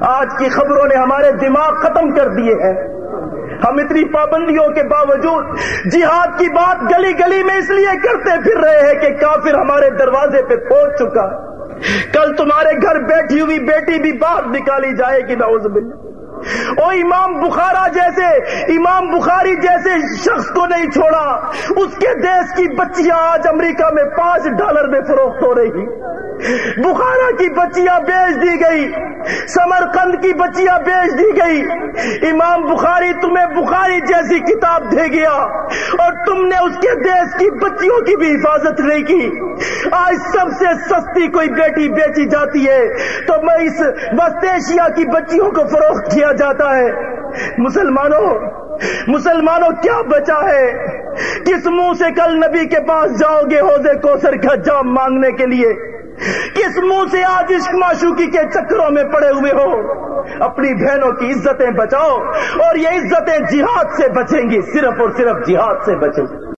آج کی خبروں نے ہمارے دماغ ختم کر دیے ہیں۔ ہم اتنی پابندیوں کے باوجود جہاد کی بات گلی گلی میں اس لیے کرتے پھر رہے ہیں کہ کافر ہمارے دروازے پہ پہنچ چکا۔ کل تمہارے گھر بیٹھی ہوئی بیٹی بھی بات نکالی جائے گی، نعوذ باللہ۔ او امام بخارا جیسے، امام بخاری جیسے شخص کو نہیں چھوڑا۔ اس کے دیش کی بچیاں آج امریکہ میں پانچ ڈالر میں فروخت ہو رہی۔ بخارا کی بچیاں بیچ دی گئی۔ سمرقند کی بچیاں بیچ دی گئی۔ امام بخاری تمہیں بخاری جیسی کتاب دے گیا۔ اور تم نے اس کے دیش کی بچیوں کی بھی حفاظت نہیں کی۔ آج سب سے سستی کوئی بیٹی بیچی جاتی ہے، تو میں اس وسط ایشیا کی بچیوں کو فروخت کیا جاتا ہے۔ مسلمانوں مسلمانوں، کیا بچا ہے؟ کس منہ سے کل نبی کے پاس جاؤ گے حوضے کوسر کا جام مانگنے کے لیے؟ کس منہ سے آج عشق معشوقی کے چکروں میں پڑے ہوئے ہو؟ اپنی بہنوں کی عزتیں بچاؤ اور یہ عزتیں جہاد سے بچیں گی، صرف اور صرف جہاد سے بچیں گی۔